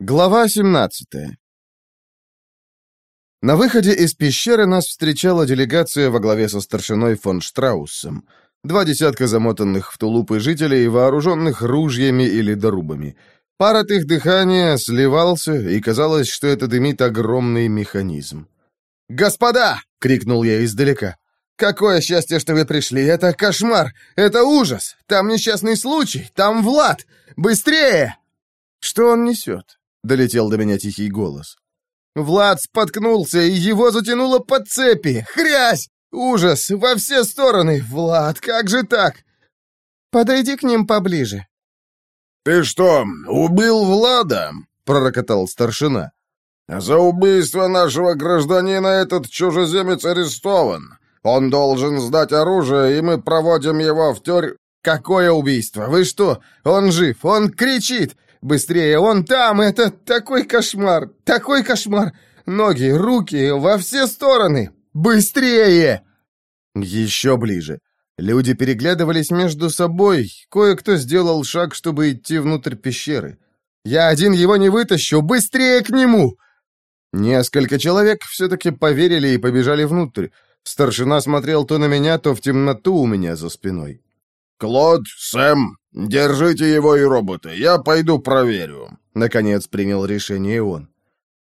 Глава 17 На выходе из пещеры нас встречала делегация во главе со старшиной фон Штраусом. Два десятка замотанных в тулупы жителей, вооруженных ружьями или дорубами. Пар от их дыхания сливался, и казалось, что это дымит огромный механизм. «Господа!» — крикнул я издалека. «Какое счастье, что вы пришли! Это кошмар! Это ужас! Там несчастный случай! Там Влад! Быстрее!» «Что он несет?» — долетел до меня тихий голос. Влад споткнулся, и его затянуло под цепи. Хрясь! Ужас! Во все стороны! Влад, как же так? Подойди к ним поближе. «Ты что, убил Влада?» — пророкотал старшина. «За убийство нашего гражданина этот чужеземец арестован. Он должен сдать оружие, и мы проводим его в тюрь...» «Какое убийство? Вы что? Он жив! Он кричит! Быстрее, он там! Это такой кошмар! Такой кошмар! Ноги, руки, во все стороны! Быстрее!» Еще ближе. Люди переглядывались между собой. Кое-кто сделал шаг, чтобы идти внутрь пещеры. «Я один его не вытащу! Быстрее к нему!» Несколько человек все-таки поверили и побежали внутрь. Старшина смотрел то на меня, то в темноту у меня за спиной. «Клод, Сэм, держите его и роботы, я пойду проверю», — наконец принял решение он.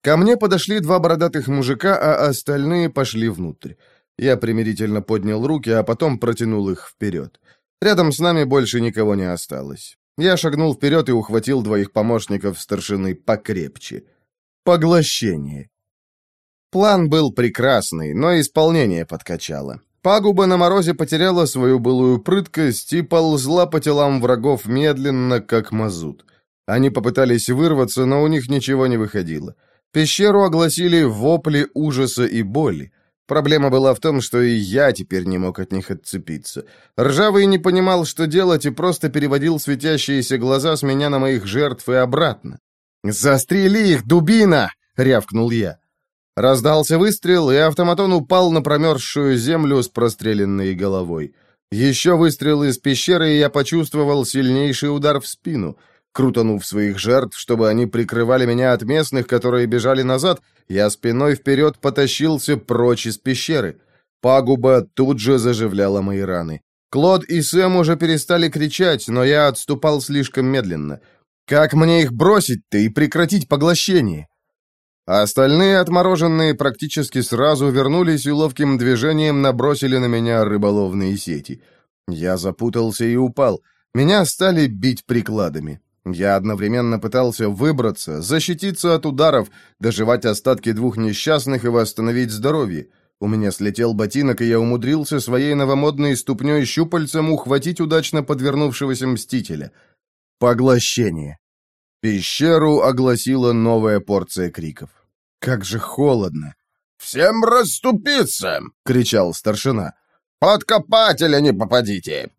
Ко мне подошли два бородатых мужика, а остальные пошли внутрь. Я примирительно поднял руки, а потом протянул их вперед. Рядом с нами больше никого не осталось. Я шагнул вперед и ухватил двоих помощников старшины покрепче. Поглощение. План был прекрасный, но исполнение подкачало. Пагуба на морозе потеряла свою былую прыткость и ползла по телам врагов медленно, как мазут. Они попытались вырваться, но у них ничего не выходило. Пещеру огласили вопли ужаса и боли. Проблема была в том, что и я теперь не мог от них отцепиться. Ржавый не понимал, что делать, и просто переводил светящиеся глаза с меня на моих жертв и обратно. «Застрели их, дубина!» — рявкнул я. Раздался выстрел, и автоматон упал на промерзшую землю с простреленной головой. Еще выстрел из пещеры, и я почувствовал сильнейший удар в спину. Крутанув своих жертв, чтобы они прикрывали меня от местных, которые бежали назад, я спиной вперед потащился прочь из пещеры. Пагуба тут же заживляла мои раны. Клод и Сэм уже перестали кричать, но я отступал слишком медленно. Как мне их бросить-то и прекратить поглощение? А остальные отмороженные практически сразу вернулись и ловким движением набросили на меня рыболовные сети. Я запутался и упал. Меня стали бить прикладами. Я одновременно пытался выбраться, защититься от ударов, доживать остатки двух несчастных и восстановить здоровье. У меня слетел ботинок, и я умудрился своей новомодной ступней щупальцем ухватить удачно подвернувшегося мстителя. Поглощение. Пещеру огласила новая порция криков. Как же холодно. «Всем расступиться!» — кричал старшина. «Под копателя не попадите!»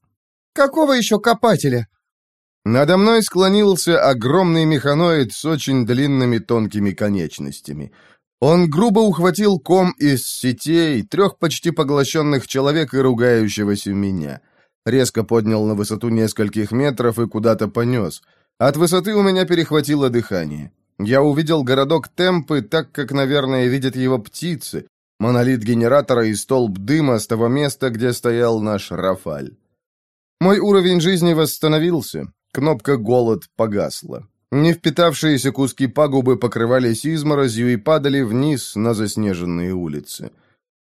«Какого еще копателя?» Надо мной склонился огромный механоид с очень длинными тонкими конечностями. Он грубо ухватил ком из сетей, трех почти поглощенных человек и ругающегося меня. Резко поднял на высоту нескольких метров и куда-то понес. От высоты у меня перехватило дыхание. Я увидел городок Темпы так, как, наверное, видят его птицы. Монолит генератора и столб дыма с того места, где стоял наш Рафаль. Мой уровень жизни восстановился. Кнопка «Голод» погасла. Не впитавшиеся куски пагубы покрывались изморозью и падали вниз на заснеженные улицы.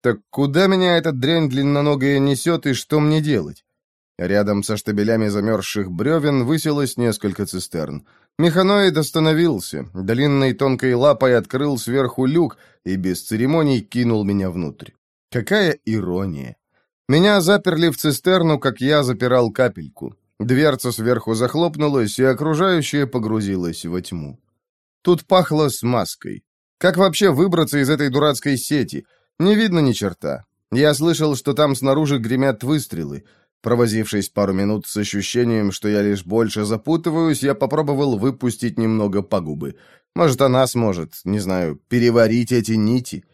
Так куда меня этот дрянь длинноногая несет и что мне делать? Рядом со штабелями замерзших бревен высилось несколько цистерн. Механоид остановился, длинной тонкой лапой открыл сверху люк и без церемоний кинул меня внутрь. Какая ирония! Меня заперли в цистерну, как я запирал капельку. Дверца сверху захлопнулась, и окружающее погрузилось во тьму. Тут пахло смазкой. Как вообще выбраться из этой дурацкой сети? Не видно ни черта. Я слышал, что там снаружи гремят выстрелы. Провозившись пару минут с ощущением, что я лишь больше запутываюсь, я попробовал выпустить немного погубы. Может, она сможет, не знаю, переварить эти нити.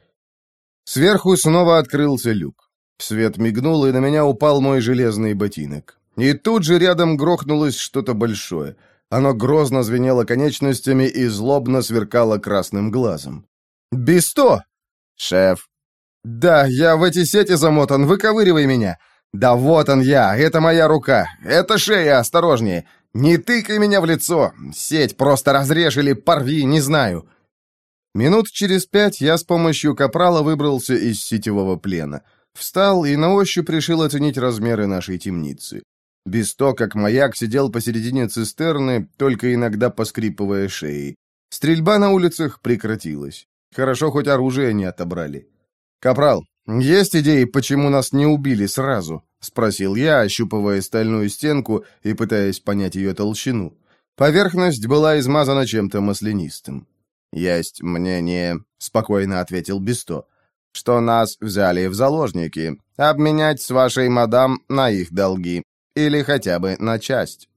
Сверху снова открылся люк. Свет мигнул, и на меня упал мой железный ботинок. И тут же рядом грохнулось что-то большое. Оно грозно звенело конечностями и злобно сверкало красным глазом. «Бисто!» «Шеф!» «Да, я в эти сети замотан, выковыривай меня!» «Да вот он я, это моя рука, это шея, осторожнее! Не тыкай меня в лицо! Сеть просто разрежь или порви, не знаю!» Минут через пять я с помощью капрала выбрался из сетевого плена. Встал и на ощупь решил оценить размеры нашей темницы. Бесто, как маяк, сидел посередине цистерны, только иногда поскрипывая шеей. Стрельба на улицах прекратилась. Хорошо, хоть оружие не отобрали. «Капрал, есть идеи, почему нас не убили сразу?» — спросил я, ощупывая стальную стенку и пытаясь понять ее толщину. Поверхность была измазана чем-то маслянистым. «Есть мнение», — спокойно ответил Бесто, — «что нас взяли в заложники, обменять с вашей мадам на их долги, или хотя бы на часть».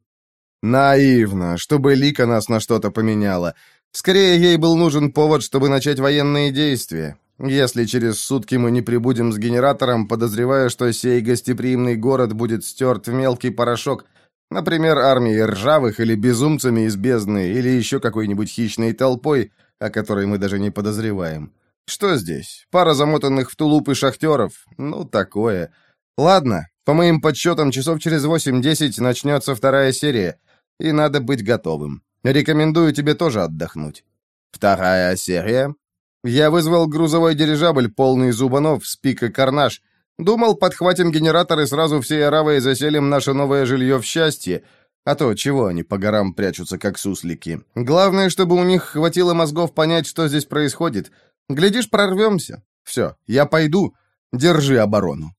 «Наивно, чтобы Лика нас на что-то поменяла. Скорее, ей был нужен повод, чтобы начать военные действия. Если через сутки мы не прибудем с генератором, подозревая, что сей гостеприимный город будет стерт в мелкий порошок, например, армией ржавых или безумцами из бездны, или еще какой-нибудь хищной толпой, о которой мы даже не подозреваем. Что здесь? Пара замотанных в тулуп и шахтеров? Ну, такое. Ладно, по моим подсчетам, часов через 8-10 начнется вторая серия, и надо быть готовым. Рекомендую тебе тоже отдохнуть. Вторая серия? Я вызвал грузовой дирижабль, полный зубанов, спик и карнаж. Думал, подхватим генератор и сразу всей аравой заселим наше новое жилье в счастье. А то чего они по горам прячутся, как суслики? Главное, чтобы у них хватило мозгов понять, что здесь происходит. Глядишь, прорвемся. Все, я пойду. Держи оборону.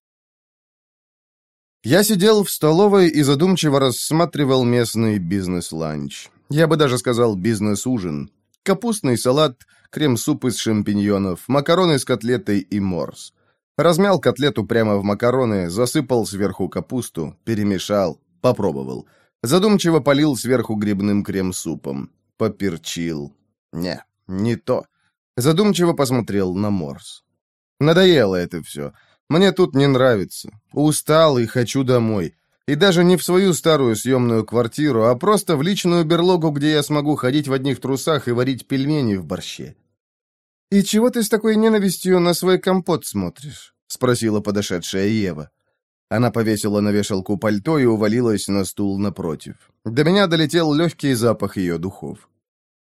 Я сидел в столовой и задумчиво рассматривал местный бизнес-ланч. Я бы даже сказал бизнес-ужин. Капустный салат, крем-суп из шампиньонов, макароны с котлетой и морс. Размял котлету прямо в макароны, засыпал сверху капусту, перемешал, попробовал. Задумчиво полил сверху грибным крем-супом. Поперчил. Не, не то. Задумчиво посмотрел на морс. Надоело это все. Мне тут не нравится. Устал и хочу домой. И даже не в свою старую съемную квартиру, а просто в личную берлогу, где я смогу ходить в одних трусах и варить пельмени в борще. «И чего ты с такой ненавистью на свой компот смотришь?» — спросила подошедшая Ева. Она повесила на вешалку пальто и увалилась на стул напротив. До меня долетел легкий запах ее духов.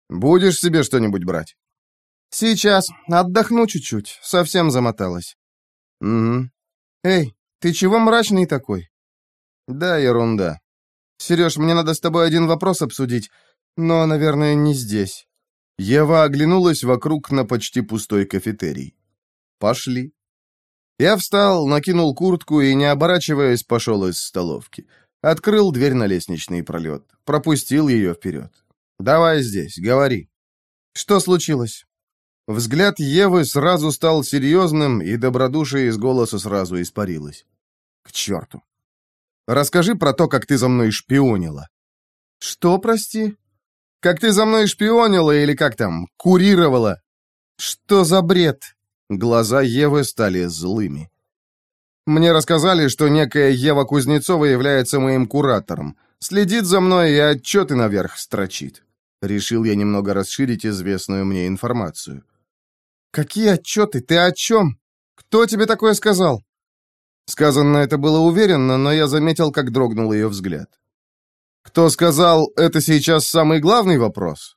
«Будешь себе что-нибудь брать?» «Сейчас. Отдохну чуть-чуть. Совсем замоталась». «Угу. Эй, ты чего мрачный такой?» «Да, ерунда. Сереж, мне надо с тобой один вопрос обсудить, но, наверное, не здесь». Ева оглянулась вокруг на почти пустой кафетерий. «Пошли». Я встал, накинул куртку и, не оборачиваясь, пошел из столовки. Открыл дверь на лестничный пролет. Пропустил ее вперед. «Давай здесь, говори». «Что случилось?» Взгляд Евы сразу стал серьезным, и добродушие из голоса сразу испарилось. «К черту!» «Расскажи про то, как ты за мной шпионила». «Что, прости?» Как ты за мной шпионила или как там, курировала? Что за бред? Глаза Евы стали злыми. Мне рассказали, что некая Ева Кузнецова является моим куратором. Следит за мной и отчеты наверх строчит. Решил я немного расширить известную мне информацию. «Какие отчеты? Ты о чем? Кто тебе такое сказал?» Сказано это было уверенно, но я заметил, как дрогнул ее взгляд. Кто сказал, это сейчас самый главный вопрос?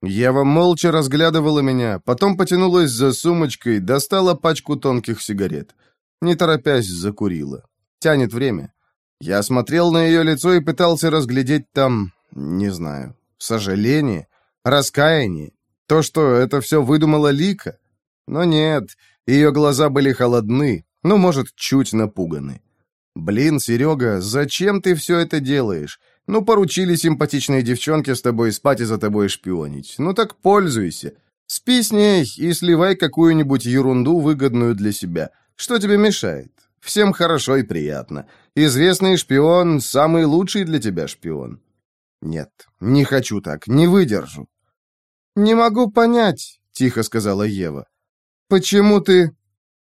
Ева молча разглядывала меня, потом потянулась за сумочкой, достала пачку тонких сигарет. Не торопясь, закурила. Тянет время. Я смотрел на ее лицо и пытался разглядеть там, не знаю, сожаление, раскаяние, то, что это все выдумала Лика. Но нет, ее глаза были холодны, ну, может, чуть напуганы. «Блин, Серега, зачем ты все это делаешь? Ну, поручили симпатичной девчонке с тобой спать и за тобой шпионить. Ну так пользуйся. Спи с ней и сливай какую-нибудь ерунду, выгодную для себя. Что тебе мешает? Всем хорошо и приятно. Известный шпион — самый лучший для тебя шпион». «Нет, не хочу так, не выдержу». «Не могу понять», — тихо сказала Ева. «Почему ты...»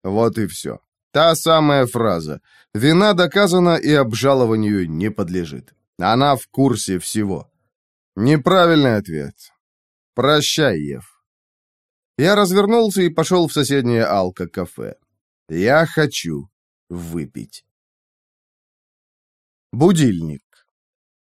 Вот и все. Та самая фраза. Вина доказана и обжалованию не подлежит. Она в курсе всего. Неправильный ответ. Прощай, Ев. Я развернулся и пошел в соседнее алко-кафе. Я хочу выпить. Будильник.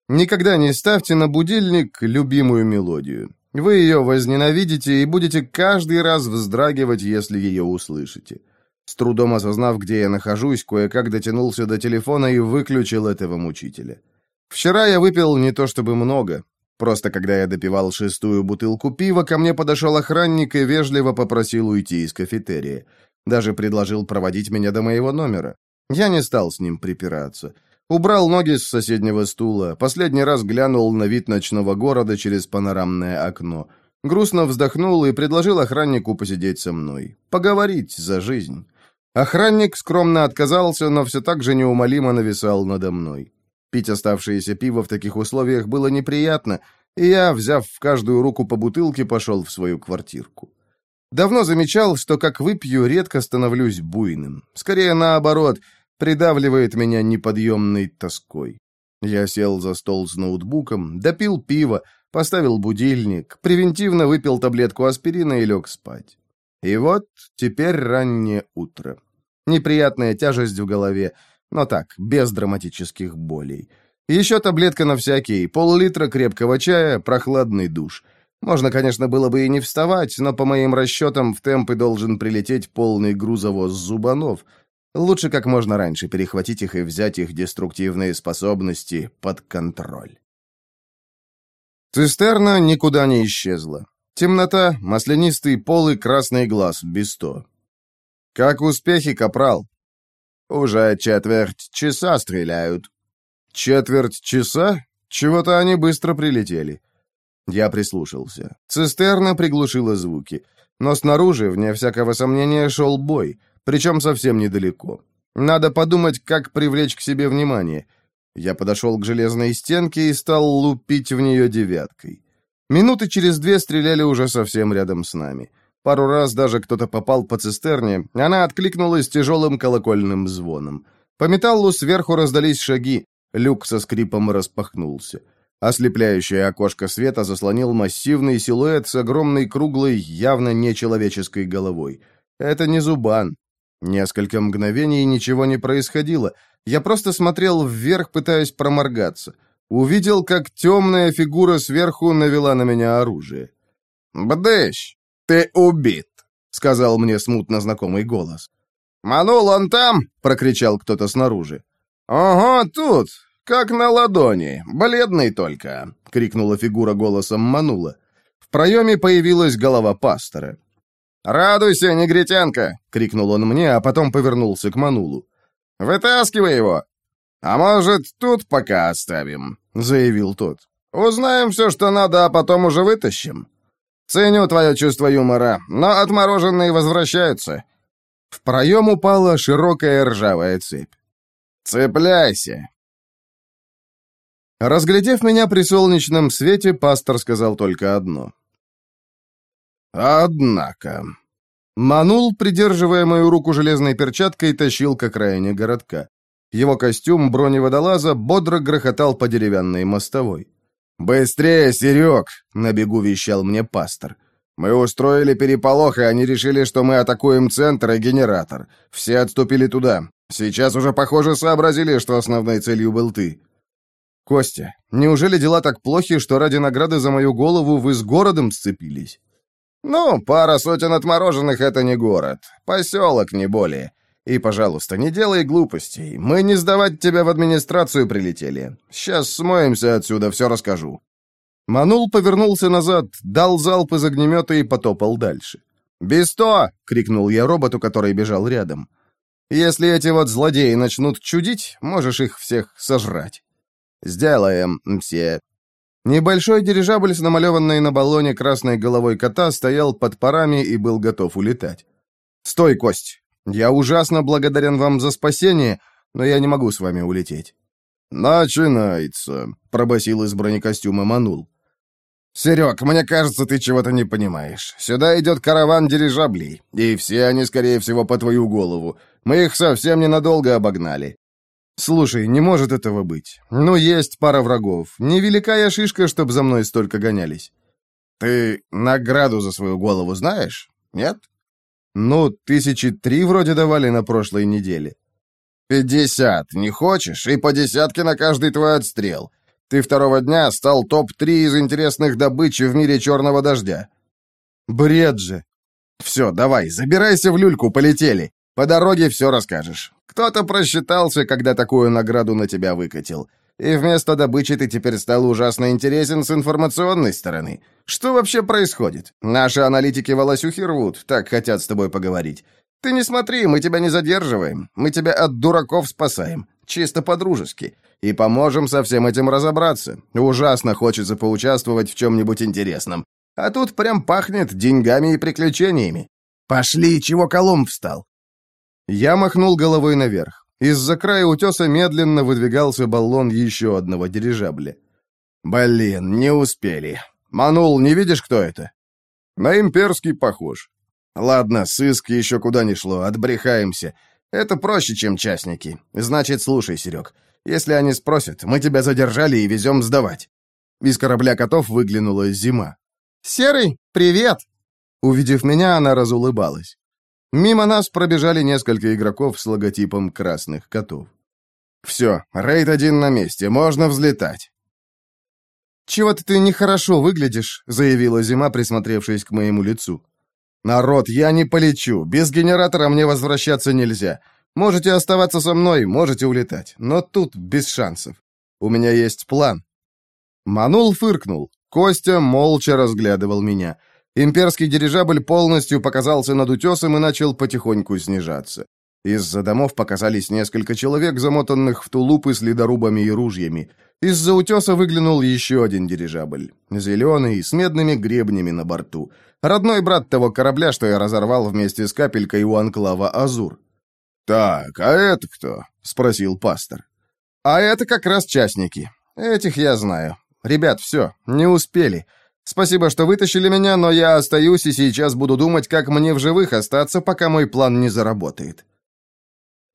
Никогда не ставьте на будильник любимую мелодию. Вы ее возненавидите и будете каждый раз вздрагивать, если ее услышите. С трудом осознав, где я нахожусь, кое-как дотянулся до телефона и выключил этого мучителя. Вчера я выпил не то чтобы много. Просто когда я допивал шестую бутылку пива, ко мне подошел охранник и вежливо попросил уйти из кафетерия. Даже предложил проводить меня до моего номера. Я не стал с ним припираться. Убрал ноги с соседнего стула, последний раз глянул на вид ночного города через панорамное окно. Грустно вздохнул и предложил охраннику посидеть со мной. Поговорить за жизнь. Охранник скромно отказался, но все так же неумолимо нависал надо мной. Пить оставшееся пиво в таких условиях было неприятно, и я, взяв в каждую руку по бутылке, пошел в свою квартирку. Давно замечал, что как выпью, редко становлюсь буйным. Скорее наоборот, придавливает меня неподъемной тоской. Я сел за стол с ноутбуком, допил пиво, поставил будильник, превентивно выпил таблетку аспирина и лег спать. И вот теперь раннее утро. Неприятная тяжесть в голове, но так, без драматических болей. Еще таблетка на всякий, пол-литра крепкого чая, прохладный душ. Можно, конечно, было бы и не вставать, но по моим расчетам в темпы должен прилететь полный грузовоз зубанов. Лучше как можно раньше перехватить их и взять их деструктивные способности под контроль. Цистерна никуда не исчезла. Темнота, маслянистый пол и красный глаз, без сто. «Как успехи, капрал?» «Уже четверть часа стреляют». «Четверть часа? Чего-то они быстро прилетели». Я прислушался. Цистерна приглушила звуки. Но снаружи, вне всякого сомнения, шел бой, причем совсем недалеко. Надо подумать, как привлечь к себе внимание. Я подошел к железной стенке и стал лупить в нее девяткой. Минуты через две стреляли уже совсем рядом с нами. Пару раз даже кто-то попал по цистерне, она откликнулась тяжелым колокольным звоном. По металлу сверху раздались шаги, люк со скрипом распахнулся. Ослепляющее окошко света заслонил массивный силуэт с огромной круглой, явно нечеловеческой головой. Это не Зубан. Несколько мгновений ничего не происходило. Я просто смотрел вверх, пытаясь проморгаться. Увидел, как темная фигура сверху навела на меня оружие. «Бдыщ!» «Ты убит», — сказал мне смутно знакомый голос. «Манул он там?» — прокричал кто-то снаружи. «Ого, тут, как на ладони, бледный только», — крикнула фигура голосом Манула. В проеме появилась голова пастора. «Радуйся, негритянка!» — крикнул он мне, а потом повернулся к Манулу. «Вытаскивай его!» «А может, тут пока оставим?» — заявил тот. «Узнаем все, что надо, а потом уже вытащим». «Ценю твое чувство юмора, но отмороженные возвращаются». В проем упала широкая ржавая цепь. «Цепляйся!» Разглядев меня при солнечном свете, пастор сказал только одно. «Однако...» Манул, придерживая мою руку железной перчаткой, тащил к окраине городка. Его костюм броневодолаза бодро грохотал по деревянной мостовой. «Быстрее, Серег!» — на бегу вещал мне пастор. «Мы устроили переполох, и они решили, что мы атакуем центр и генератор. Все отступили туда. Сейчас уже, похоже, сообразили, что основной целью был ты». «Костя, неужели дела так плохи, что ради награды за мою голову вы с городом сцепились?» «Ну, пара сотен отмороженных — это не город. Поселок, не более. И, пожалуйста, не делай глупостей. Мы не сдавать тебя в администрацию прилетели. Сейчас смоемся отсюда, все расскажу». Манул повернулся назад, дал залп из огнемета и потопал дальше. «Бесто!» — крикнул я роботу, который бежал рядом. «Если эти вот злодеи начнут чудить, можешь их всех сожрать». «Сделаем, мсье». Небольшой дирижабль с намалеванной на баллоне красной головой кота стоял под парами и был готов улетать. «Стой, Кость! Я ужасно благодарен вам за спасение, но я не могу с вами улететь». «Начинается», — пробасил из бронекостюма Манул. «Серег, мне кажется, ты чего-то не понимаешь. Сюда идет караван дирижаблей, и все они, скорее всего, по твою голову. Мы их совсем ненадолго обогнали». Слушай, не может этого быть. Ну, есть пара врагов. Невелика я шишка, чтоб за мной столько гонялись. Ты награду за свою голову знаешь? Нет? Ну, тысячи три вроде давали на прошлой неделе. Пятьдесят, не хочешь? И по десятке на каждый твой отстрел. Ты второго дня стал топ-3 из интересных добычи в мире черного дождя. Бред же. Все, давай, забирайся в люльку, полетели. По дороге все расскажешь. Кто-то просчитался, когда такую награду на тебя выкатил. И вместо добычи ты теперь стал ужасно интересен с информационной стороны. Что вообще происходит? Наши аналитики волосюхи рвут, так хотят с тобой поговорить. Ты не смотри, мы тебя не задерживаем. Мы тебя от дураков спасаем. Чисто по-дружески. И поможем со всем этим разобраться. Ужасно хочется поучаствовать в чем-нибудь интересном. А тут прям пахнет деньгами и приключениями. Пошли, чего колом встал? Я махнул головой наверх. Из-за края утеса медленно выдвигался баллон еще одного дирижабля. «Блин, не успели. Манул, не видишь, кто это?» «На имперский похож». «Ладно, сыск еще куда ни шло, отбрехаемся. Это проще, чем частники. Значит, слушай, Серег, если они спросят, мы тебя задержали и везем сдавать». Из корабля котов выглянула зима. «Серый, привет!» Увидев меня, она разулыбалась. Мимо нас пробежали несколько игроков с логотипом красных котов. «Все, рейд один на месте, можно взлетать». «Чего-то ты нехорошо выглядишь», — заявила Зима, присмотревшись к моему лицу. «Народ, я не полечу. Без генератора мне возвращаться нельзя. Можете оставаться со мной, можете улетать. Но тут без шансов. У меня есть план». Манул фыркнул. Костя молча разглядывал меня. Имперский дирижабль полностью показался над утесом и начал потихоньку снижаться. Из-за домов показались несколько человек, замотанных в тулупы с ледорубами и ружьями. Из-за утеса выглянул еще один дирижабль. Зеленый, с медными гребнями на борту. Родной брат того корабля, что я разорвал вместе с капелькой у анклава «Азур». «Так, а это кто?» — спросил пастор. «А это как раз частники. Этих я знаю. Ребят, все, не успели. Спасибо, что вытащили меня, но я остаюсь и сейчас буду думать, как мне в живых остаться, пока мой план не заработает».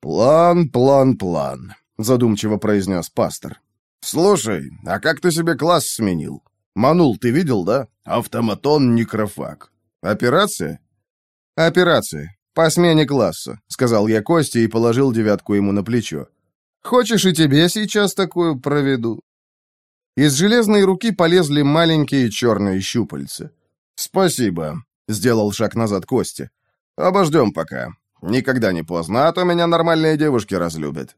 «План, план, план», — задумчиво произнес пастор. «Слушай, а как ты себе класс сменил? Манул, ты видел, да? Автоматон-некрофаг. Операция?» «Операция. По смене класса», — сказал я Косте и положил девятку ему на плечо. «Хочешь, и тебе сейчас такую проведу?» Из железной руки полезли маленькие черные щупальца. «Спасибо», — сделал шаг назад Костя. «Обождем пока. Никогда не поздно, а то меня нормальные девушки разлюбят».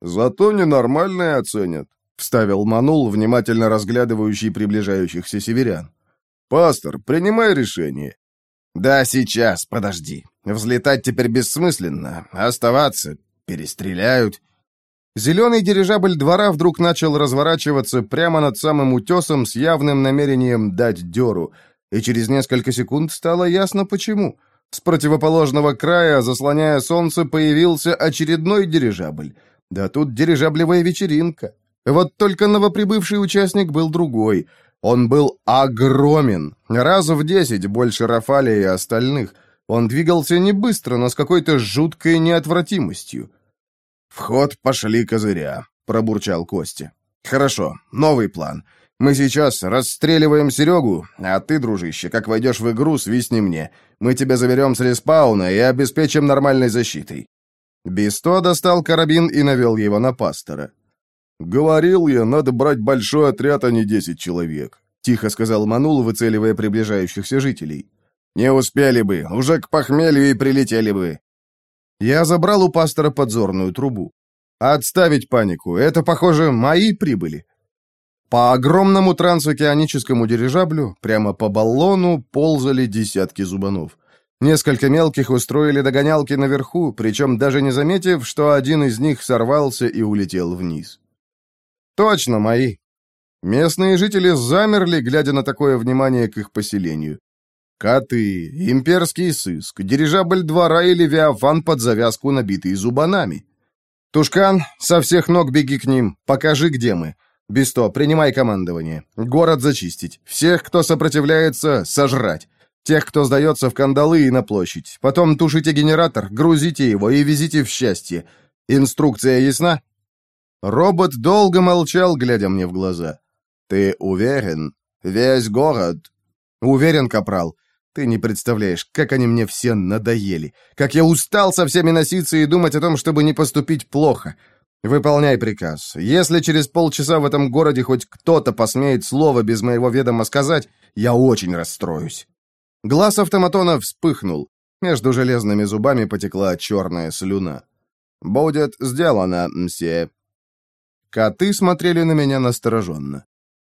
«Зато ненормальные оценят», — вставил Манул, внимательно разглядывающий приближающихся северян. «Пастор, принимай решение». «Да, сейчас, подожди. Взлетать теперь бессмысленно. Оставаться перестреляют. Зеленый дирижабль двора вдруг начал разворачиваться прямо над самым утесом с явным намерением дать дёру, и через несколько секунд стало ясно почему. С противоположного края, заслоняя солнце, появился очередной дирижабль. Да тут дирижаблевая вечеринка. Вот только новоприбывший участник был другой. Он был огромен, раз в десять больше Рафаля и остальных. Он двигался не быстро, но с какой-то жуткой неотвратимостью. «В ход пошли козыря», — пробурчал Костя. «Хорошо, новый план. Мы сейчас расстреливаем Серегу, а ты, дружище, как войдешь в игру, свистни мне. Мы тебя заберем с респауна и обеспечим нормальной защитой». Бисто достал карабин и навел его на пастора. «Говорил я, надо брать большой отряд, а не десять человек», — тихо сказал Манул, выцеливая приближающихся жителей. «Не успели бы, уже к похмелью и прилетели бы. Я забрал у пастора подзорную трубу. Отставить панику, это, похоже, мои прибыли. По огромному трансокеаническому дирижаблю, прямо по баллону, ползали десятки зубанов. Несколько мелких устроили догонялки наверху, причем даже не заметив, что один из них сорвался и улетел вниз. Точно мои. Местные жители замерли, глядя на такое внимание к их поселению. Коты, имперский сыск, дирижабль двора и левиафан под завязку, набитый зубанами. Тушкан, со всех ног беги к ним, покажи, где мы. Бесто, принимай командование. Город зачистить. Всех, кто сопротивляется, сожрать. Тех, кто сдается в кандалы и на площадь. Потом тушите генератор, грузите его и везите в счастье. Инструкция ясна? Робот долго молчал, глядя мне в глаза. «Ты уверен? Весь город?» «Уверен, капрал. Ты не представляешь, как они мне все надоели. Как я устал со всеми носиться и думать о том, чтобы не поступить плохо. Выполняй приказ. Если через полчаса в этом городе хоть кто-то посмеет слово без моего ведома сказать, я очень расстроюсь». Глаз автоматона вспыхнул. Между железными зубами потекла черная слюна. «Будет сделано, мсье». Коты смотрели на меня настороженно.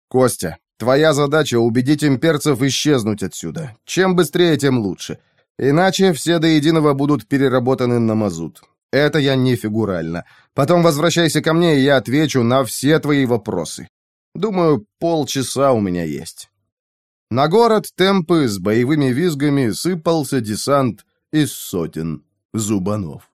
«Костя, твоя задача — убедить имперцев исчезнуть отсюда. Чем быстрее, тем лучше. Иначе все до единого будут переработаны на мазут. Это я не фигурально. Потом возвращайся ко мне, и я отвечу на все твои вопросы. Думаю, полчаса у меня есть». На город темпы с боевыми визгами сыпался десант из сотен зубанов.